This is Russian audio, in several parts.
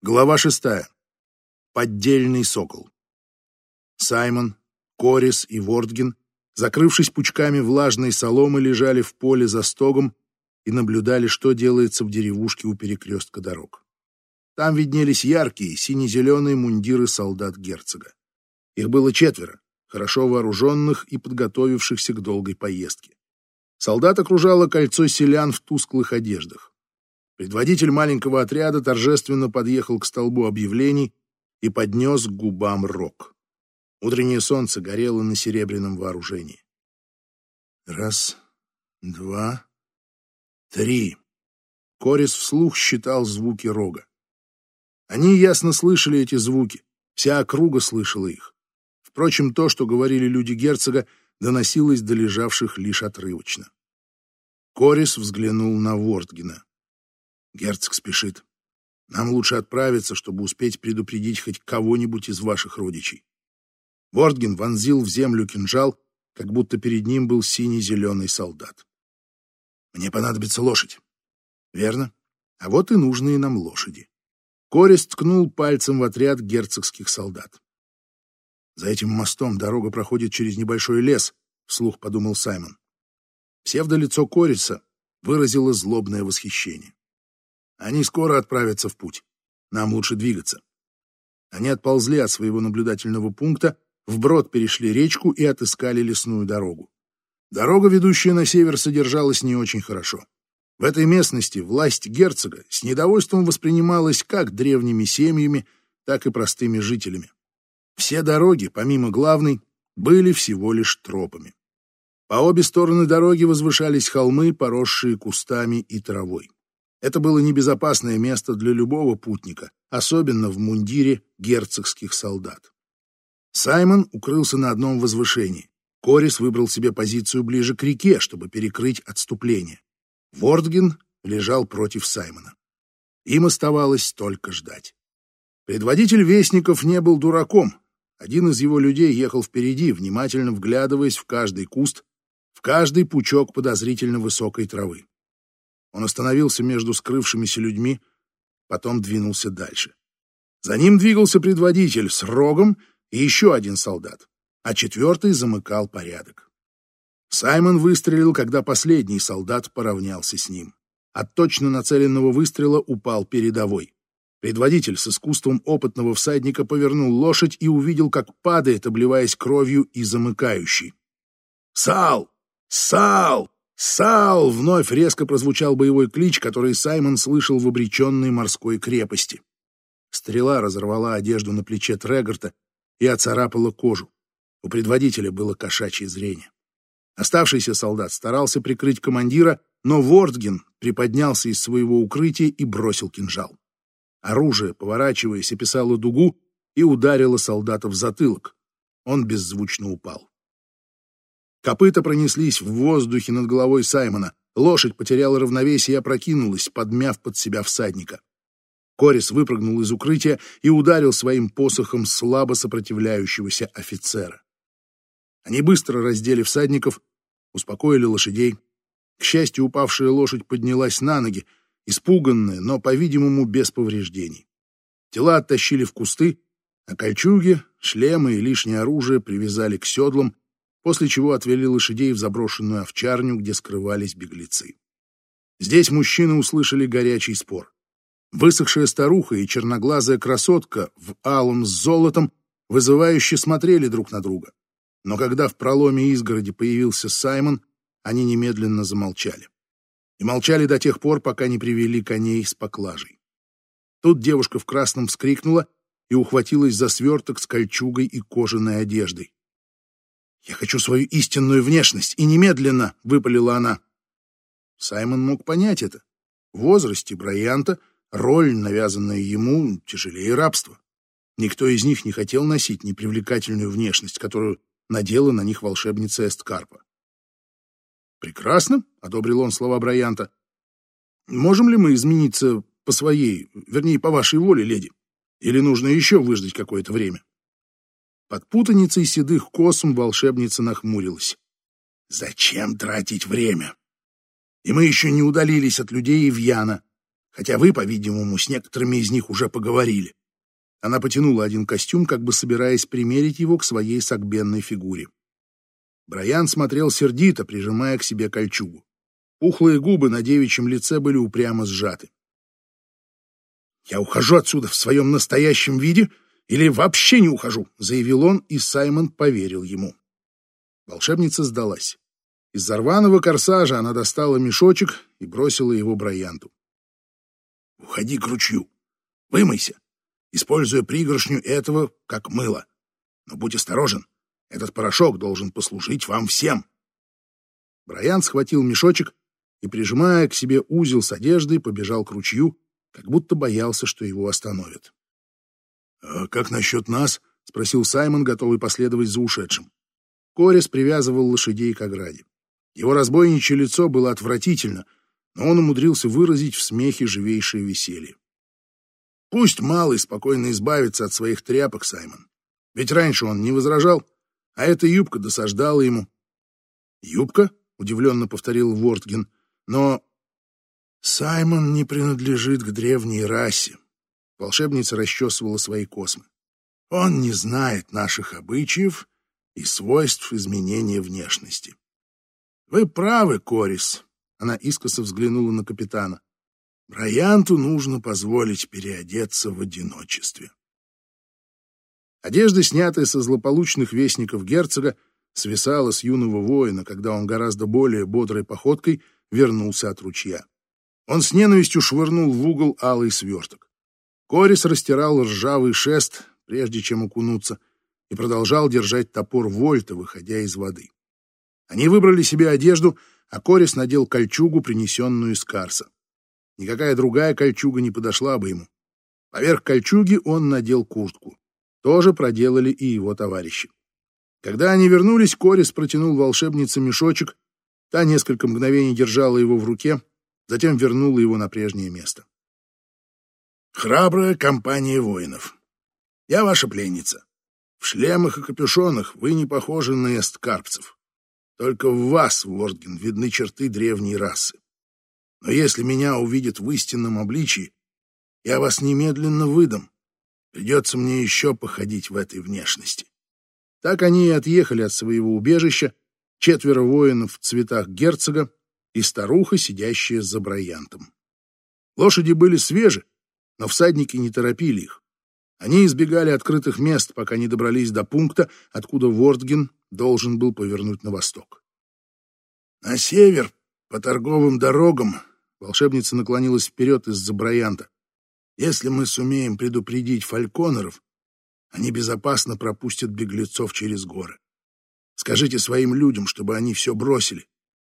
Глава шестая. Поддельный сокол. Саймон, Корис и Вордгин, закрывшись пучками влажной соломы, лежали в поле за стогом и наблюдали, что делается в деревушке у перекрестка дорог. Там виднелись яркие сине-зеленые мундиры солдат герцога. Их было четверо, хорошо вооруженных и подготовившихся к долгой поездке. Солдат окружало кольцо селян в тусклых одеждах. Предводитель маленького отряда торжественно подъехал к столбу объявлений и поднес к губам рог. Утреннее солнце горело на серебряном вооружении. Раз, два, три. Корис вслух считал звуки рога. Они ясно слышали эти звуки, вся округа слышала их. Впрочем, то, что говорили люди герцога, доносилось до лежавших лишь отрывочно. Корис взглянул на Вортгена. Герцог спешит. Нам лучше отправиться, чтобы успеть предупредить хоть кого-нибудь из ваших родичей. Вортген вонзил в землю кинжал, как будто перед ним был синий-зеленый солдат. Мне понадобится лошадь. Верно. А вот и нужные нам лошади. Корис ткнул пальцем в отряд герцогских солдат. За этим мостом дорога проходит через небольшой лес, вслух подумал Саймон. Псевдолицо Кориса выразило злобное восхищение. Они скоро отправятся в путь. Нам лучше двигаться. Они отползли от своего наблюдательного пункта, вброд перешли речку и отыскали лесную дорогу. Дорога, ведущая на север, содержалась не очень хорошо. В этой местности власть герцога с недовольством воспринималась как древними семьями, так и простыми жителями. Все дороги, помимо главной, были всего лишь тропами. По обе стороны дороги возвышались холмы, поросшие кустами и травой. Это было небезопасное место для любого путника, особенно в мундире герцогских солдат. Саймон укрылся на одном возвышении. Корис выбрал себе позицию ближе к реке, чтобы перекрыть отступление. Вордген лежал против Саймона. Им оставалось только ждать. Предводитель Вестников не был дураком. Один из его людей ехал впереди, внимательно вглядываясь в каждый куст, в каждый пучок подозрительно высокой травы. Он остановился между скрывшимися людьми, потом двинулся дальше. За ним двигался предводитель с рогом и еще один солдат, а четвертый замыкал порядок. Саймон выстрелил, когда последний солдат поравнялся с ним. От точно нацеленного выстрела упал передовой. Предводитель с искусством опытного всадника повернул лошадь и увидел, как падает, обливаясь кровью и замыкающий. «Сал! Сал!» «Сал!» — вновь резко прозвучал боевой клич, который Саймон слышал в обреченной морской крепости. Стрела разорвала одежду на плече Трегорта и оцарапала кожу. У предводителя было кошачье зрение. Оставшийся солдат старался прикрыть командира, но Вортген приподнялся из своего укрытия и бросил кинжал. Оружие, поворачиваясь, описало дугу и ударило солдата в затылок. Он беззвучно упал. Копыта пронеслись в воздухе над головой Саймона. Лошадь потеряла равновесие и опрокинулась, подмяв под себя всадника. Корис выпрыгнул из укрытия и ударил своим посохом слабо сопротивляющегося офицера. Они быстро раздели всадников, успокоили лошадей. К счастью, упавшая лошадь поднялась на ноги, испуганная, но, по-видимому, без повреждений. Тела оттащили в кусты, а кольчуги, шлемы и лишнее оружие привязали к седлам после чего отвели лошадей в заброшенную овчарню, где скрывались беглецы. Здесь мужчины услышали горячий спор. Высохшая старуха и черноглазая красотка в алом с золотом вызывающе смотрели друг на друга. Но когда в проломе изгороди появился Саймон, они немедленно замолчали. И молчали до тех пор, пока не привели коней с поклажей. Тут девушка в красном вскрикнула и ухватилась за сверток с кольчугой и кожаной одеждой. «Я хочу свою истинную внешность, и немедленно!» — выпалила она. Саймон мог понять это. В возрасте Брайанта роль, навязанная ему, тяжелее рабства. Никто из них не хотел носить непривлекательную внешность, которую надела на них волшебница Эсткарпа. «Прекрасно», — одобрил он слова Брайанта. «Можем ли мы измениться по своей, вернее, по вашей воле, леди? Или нужно еще выждать какое-то время?» Под путаницей седых косм волшебница нахмурилась. «Зачем тратить время? И мы еще не удалились от людей Ивьяна. хотя вы, по-видимому, с некоторыми из них уже поговорили. Она потянула один костюм, как бы собираясь примерить его к своей согбенной фигуре. Брайан смотрел сердито, прижимая к себе кольчугу. Пухлые губы на девичьем лице были упрямо сжаты. «Я ухожу отсюда в своем настоящем виде или вообще не ухожу», — заявил он, и Саймон поверил ему. Волшебница сдалась. Из рваного корсажа она достала мешочек и бросила его Брайанту. «Уходи к ручью. Вымойся, используя пригоршню этого как мыло. Но будь осторожен, этот порошок должен послужить вам всем». Брайан схватил мешочек и, прижимая к себе узел с одеждой, побежал к ручью, как будто боялся, что его остановят. «А как насчет нас?» — спросил Саймон, готовый последовать за ушедшим. Корис привязывал лошадей к ограде. Его разбойничье лицо было отвратительно, но он умудрился выразить в смехе живейшее веселье. Пусть малый спокойно избавится от своих тряпок, Саймон. Ведь раньше он не возражал, а эта юбка досаждала ему. «Юбка?» — удивленно повторил Вортген. «Но Саймон не принадлежит к древней расе». Волшебница расчесывала свои космы. «Он не знает наших обычаев и свойств изменения внешности. Вы правы, Корис. Она искоса взглянула на капитана. Брайанту нужно позволить переодеться в одиночестве. Одежда, снятая со злополучных вестников герцога, свисала с юного воина, когда он гораздо более бодрой походкой вернулся от ручья. Он с ненавистью швырнул в угол алый сверток. Корис растирал ржавый шест, прежде чем окунуться, и продолжал держать топор Вольта, выходя из воды. Они выбрали себе одежду, а Корис надел кольчугу, принесенную из Карса. Никакая другая кольчуга не подошла бы ему. Поверх кольчуги он надел куртку. Тоже проделали и его товарищи. Когда они вернулись, Корис протянул волшебнице мешочек. Та несколько мгновений держала его в руке, затем вернула его на прежнее место. «Храбрая компания воинов. Я ваша пленница. В шлемах и капюшонах вы не похожи на эсткарпцев. Только в вас, Вордген, видны черты древней расы. Но если меня увидят в истинном обличии, я вас немедленно выдам. Придется мне еще походить в этой внешности. Так они и отъехали от своего убежища, четверо воинов в цветах герцога и старуха, сидящая за броянтом. Лошади были свежи, но всадники не торопили их. Они избегали открытых мест, пока не добрались до пункта, откуда Вордген должен был повернуть на восток. На север, по торговым дорогам, волшебница наклонилась вперед из-за Броянта. Если мы сумеем предупредить фальконеров, они безопасно пропустят беглецов через горы. Скажите своим людям, чтобы они все бросили,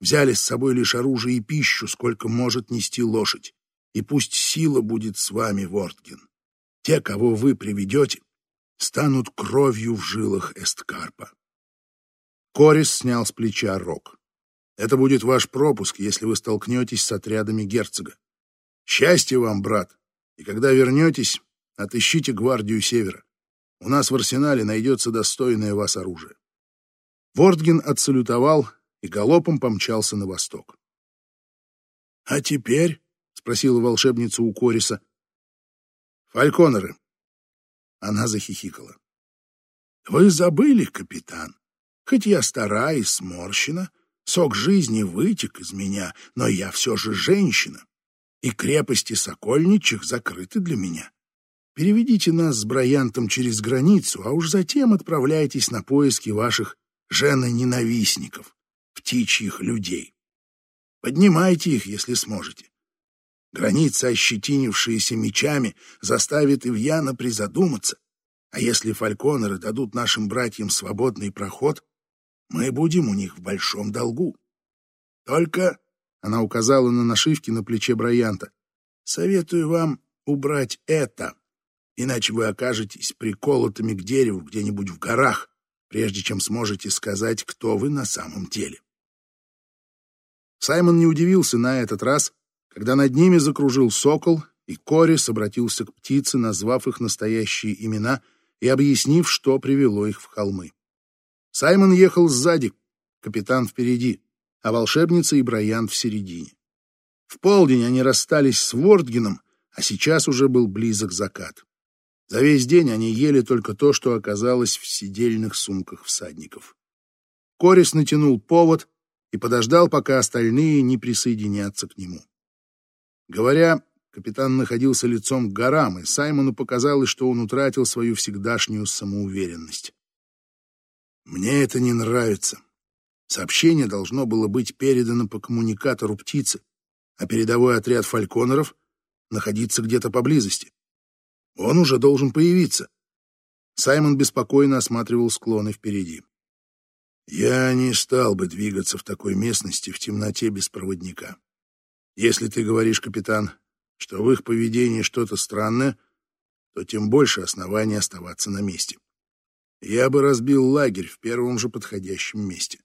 взяли с собой лишь оружие и пищу, сколько может нести лошадь, и пусть сила будет с вами, Вордген. Те, кого вы приведете, станут кровью в жилах Эсткарпа. Корис снял с плеча рог. Это будет ваш пропуск, если вы столкнетесь с отрядами герцога. Счастья вам, брат, и когда вернетесь, отыщите гвардию севера. У нас в арсенале найдется достойное вас оружие. Вортгин отсалютовал и галопом помчался на восток. — А теперь? — спросила волшебница у Кориса. Фальконеры. Она захихикала. Вы забыли, капитан? Хоть я стара и сморщена, сок жизни вытек из меня, но я все же женщина, и крепости сокольничьих закрыты для меня. Переведите нас с Броянтом через границу, а уж затем отправляйтесь на поиски ваших женоненавистников, птичьих людей. Поднимайте их, если сможете. Граница, ощетинившаяся мечами, заставит Ивьяна призадуматься. А если фальконеры дадут нашим братьям свободный проход, мы будем у них в большом долгу. Только, — она указала на нашивки на плече Броянта, — советую вам убрать это, иначе вы окажетесь приколотыми к дереву где-нибудь в горах, прежде чем сможете сказать, кто вы на самом деле. Саймон не удивился на этот раз, когда над ними закружил сокол, и Корис обратился к птице, назвав их настоящие имена и объяснив, что привело их в холмы. Саймон ехал сзади, капитан впереди, а волшебница и Брайан в середине. В полдень они расстались с Вордгеном, а сейчас уже был близок закат. За весь день они ели только то, что оказалось в сидельных сумках всадников. Корис натянул повод и подождал, пока остальные не присоединятся к нему. Говоря, капитан находился лицом к горам, и Саймону показалось, что он утратил свою всегдашнюю самоуверенность. «Мне это не нравится. Сообщение должно было быть передано по коммуникатору птицы, а передовой отряд фальконеров находиться где-то поблизости. Он уже должен появиться. Саймон беспокойно осматривал склоны впереди. Я не стал бы двигаться в такой местности в темноте без проводника. Если ты говоришь, капитан, что в их поведении что-то странное, то тем больше оснований оставаться на месте. Я бы разбил лагерь в первом же подходящем месте.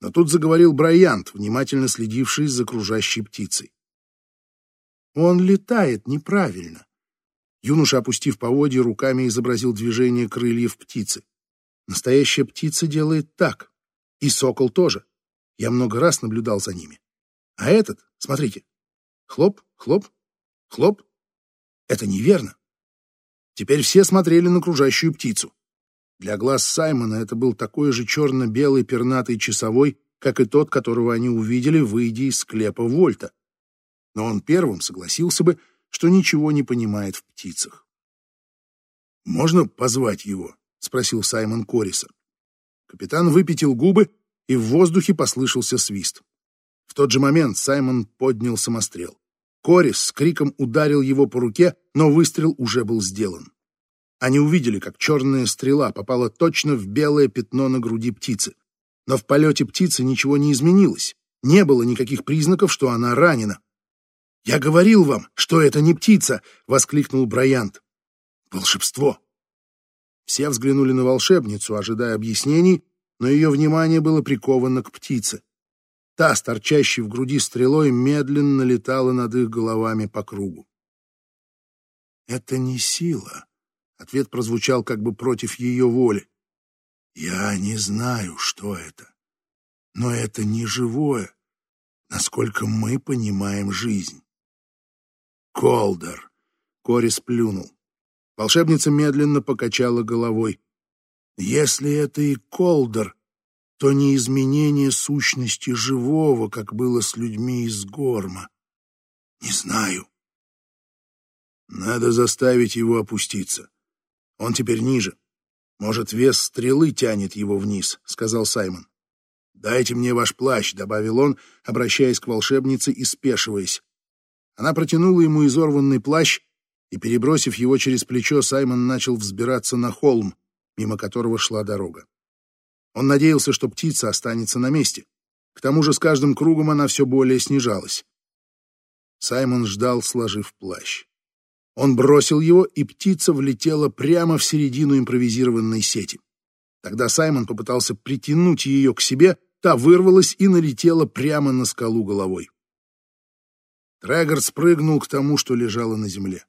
Но тут заговорил Брайант, внимательно следивший за кружащей птицей. Он летает неправильно. Юноша, опустив поводья, руками изобразил движение крыльев птицы. Настоящая птица делает так. И сокол тоже. Я много раз наблюдал за ними. А этот, смотрите, хлоп, хлоп, хлоп. Это неверно. Теперь все смотрели на кружащую птицу. Для глаз Саймона это был такой же черно-белый пернатый часовой, как и тот, которого они увидели, выйдя из склепа Вольта. Но он первым согласился бы, что ничего не понимает в птицах. «Можно позвать его?» — спросил Саймон Кориса. Капитан выпятил губы, и в воздухе послышался свист. В тот же момент Саймон поднял самострел. Корис с криком ударил его по руке, но выстрел уже был сделан. Они увидели, как черная стрела попала точно в белое пятно на груди птицы. Но в полете птицы ничего не изменилось. Не было никаких признаков, что она ранена. «Я говорил вам, что это не птица!» — воскликнул Брайант. «Волшебство!» Все взглянули на волшебницу, ожидая объяснений, но ее внимание было приковано к птице. Та, с торчащей в груди стрелой, медленно летала над их головами по кругу. «Это не сила», Ответ прозвучал как бы против ее воли. «Я не знаю, что это. Но это не живое, насколько мы понимаем жизнь». «Колдер!» — Корис плюнул. Волшебница медленно покачала головой. «Если это и Колдер, то не изменение сущности живого, как было с людьми из Горма. Не знаю. Надо заставить его опуститься. Он теперь ниже. Может, вес стрелы тянет его вниз, сказал Саймон. Дайте мне ваш плащ, добавил он, обращаясь к волшебнице и спешиваясь. Она протянула ему изорванный плащ, и, перебросив его через плечо, Саймон начал взбираться на холм, мимо которого шла дорога. Он надеялся, что птица останется на месте. К тому же с каждым кругом она все более снижалась. Саймон ждал, сложив плащ. Он бросил его, и птица влетела прямо в середину импровизированной сети. Тогда Саймон попытался притянуть ее к себе, та вырвалась и налетела прямо на скалу головой. Трегор спрыгнул к тому, что лежало на земле.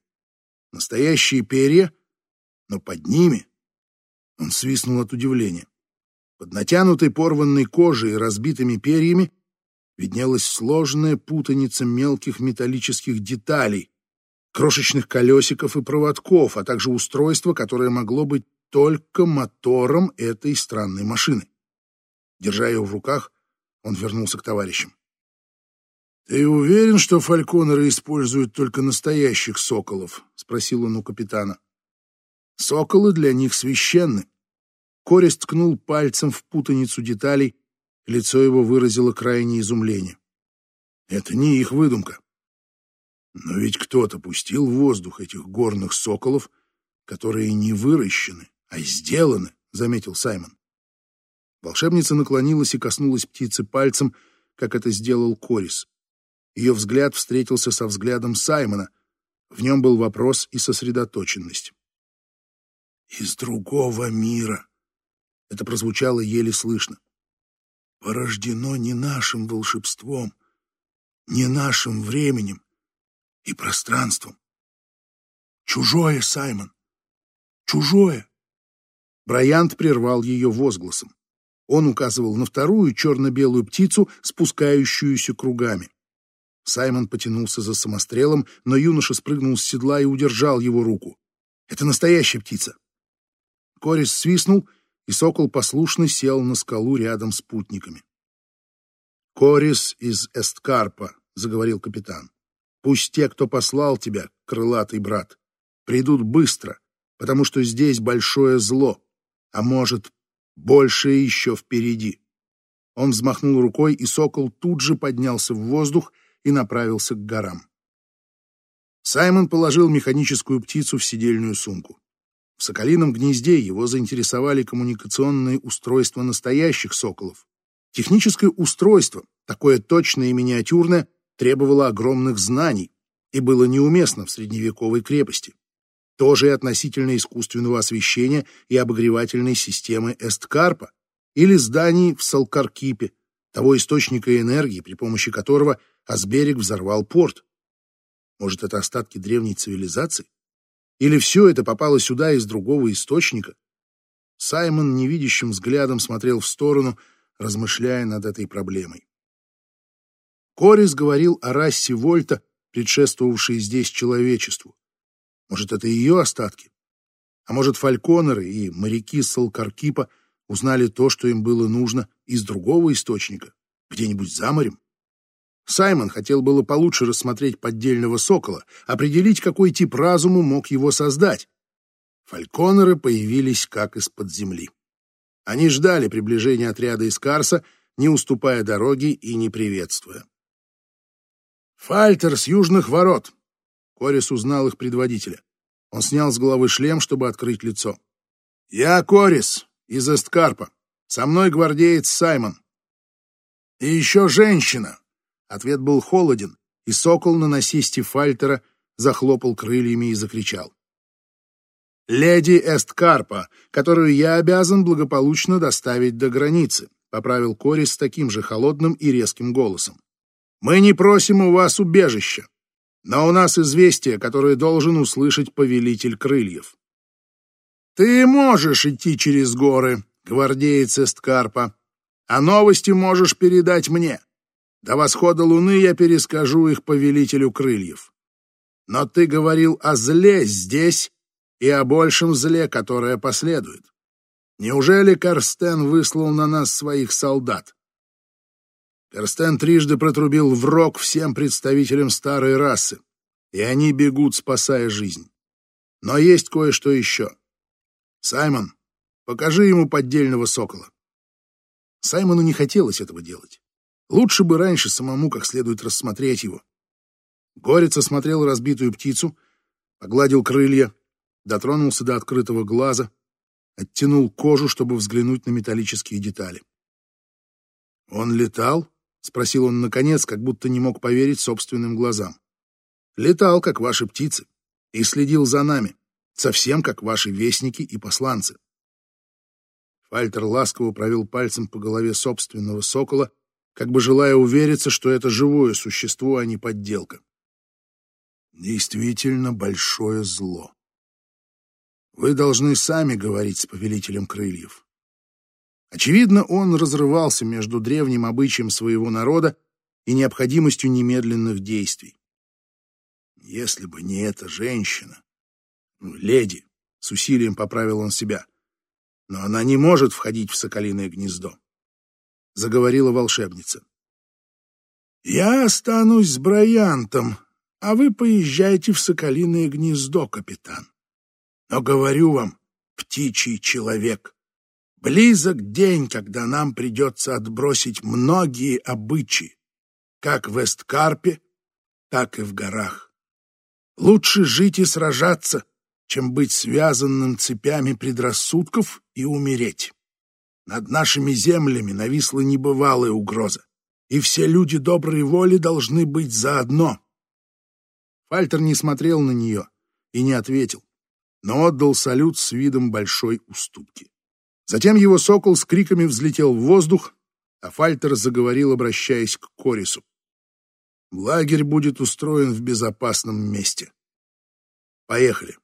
Настоящие перья, но под ними... Он свистнул от удивления. Под натянутой порванной кожей и разбитыми перьями виднелась сложная путаница мелких металлических деталей, крошечных колесиков и проводков, а также устройство, которое могло быть только мотором этой странной машины. Держа ее в руках, он вернулся к товарищам. «Ты уверен, что фальконеры используют только настоящих соколов?» — спросил он у капитана. «Соколы для них священны». Корес ткнул пальцем в путаницу деталей, лицо его выразило крайнее изумление. «Это не их выдумка. Но ведь кто-то пустил в воздух этих горных соколов, которые не выращены, а сделаны, — заметил Саймон. Волшебница наклонилась и коснулась птицы пальцем, как это сделал Корис. Ее взгляд встретился со взглядом Саймона. В нем был вопрос и сосредоточенность. «Из другого мира!» Это прозвучало еле слышно. «Порождено не нашим волшебством, не нашим временем, и пространством. Чужое, Саймон, чужое. Брайант прервал ее возгласом. Он указывал на вторую черно-белую птицу, спускающуюся кругами. Саймон потянулся за самострелом, но юноша спрыгнул с седла и удержал его руку. «Это настоящая птица!» Корис свистнул, и сокол послушно сел на скалу рядом с путниками. «Корис из Эсткарпа», — заговорил капитан. «Пусть те, кто послал тебя, крылатый брат, придут быстро, потому что здесь большое зло, а может, большее еще впереди». Он взмахнул рукой, и сокол тут же поднялся в воздух и направился к горам. Саймон положил механическую птицу в сидельную сумку. В соколином гнезде его заинтересовали коммуникационные устройства настоящих соколов. Техническое устройство, такое точное и миниатюрное, требовало огромных знаний и было неуместно в средневековой крепости. Тоже и относительно искусственного освещения и обогревательной системы Эсткарпа или зданий в Салкаркипе, того источника энергии, при помощи которого Асберег взорвал порт. Может, это остатки древней цивилизации? Или все это попало сюда из другого источника? Саймон невидящим взглядом смотрел в сторону, размышляя над этой проблемой. Корис говорил о расе Вольта, предшествовавшей здесь человечеству. Может, это ее остатки? А может, фальконеры и моряки Салкаркипа узнали то, что им было нужно, из другого источника, где-нибудь за морем? Саймон хотел было получше рассмотреть поддельного сокола, определить, какой тип разума мог его создать. Фальконеры появились как из-под земли. Они ждали приближения отряда из Карса, не уступая дороги и не приветствуя. «Фальтер с южных ворот!» Корис узнал их предводителя. Он снял с головы шлем, чтобы открыть лицо. «Я Корис, из Эсткарпа. Со мной гвардеец Саймон. И еще женщина, Ответ был холоден, и сокол на насисте Фальтера захлопал крыльями и закричал. «Леди Эсткарпа, которую я обязан благополучно доставить до границы», поправил Корис с таким же холодным и резким голосом. «Мы не просим у вас убежища, но у нас известие, которое должен услышать повелитель крыльев». «Ты можешь идти через горы, гвардеец Эсткарпа, а новости можешь передать мне. До восхода луны я перескажу их повелителю крыльев. Но ты говорил о зле здесь и о большем зле, которое последует. Неужели Карстен выслал на нас своих солдат? Карстен трижды протрубил в рог всем представителям старой расы, и они бегут, спасая жизнь. Но есть кое-что еще. Саймон, покажи ему поддельного сокола. Саймону не хотелось этого делать. Лучше бы раньше самому как следует рассмотреть его. Горец осмотрел разбитую птицу, погладил крылья, дотронулся до открытого глаза, оттянул кожу, чтобы взглянуть на металлические детали. «Он летал?» — спросил он наконец, как будто не мог поверить собственным глазам. «Летал, как ваши птицы, и следил за нами, совсем как ваши вестники и посланцы». Фальтер ласково провел пальцем по голове собственного сокола, как бы желая увериться, что это живое существо, а не подделка. Действительно большое зло. Вы должны сами говорить с повелителем крыльев. Очевидно, он разрывался между древним обычаем своего народа и необходимостью немедленных действий. Если бы не эта женщина, ну, леди, с усилием поправил он себя, но она не может входить в соколиное гнездо заговорила волшебница. «Я останусь с Браянтом, а вы поезжайте в Соколиное гнездо, капитан. Но говорю вам, птичий человек, близок день, когда нам придется отбросить многие обычаи, как в Эсткарпе, так и в горах. Лучше жить и сражаться, чем быть связанным цепями предрассудков и умереть. Над нашими землями нависла небывалая угроза, и все люди доброй воли должны быть заодно. Фальтер не смотрел на нее и не ответил, но отдал салют с видом большой уступки. Затем его сокол с криками взлетел в воздух, а Фальтер заговорил, обращаясь к Корису. Лагерь будет устроен в безопасном месте. Поехали.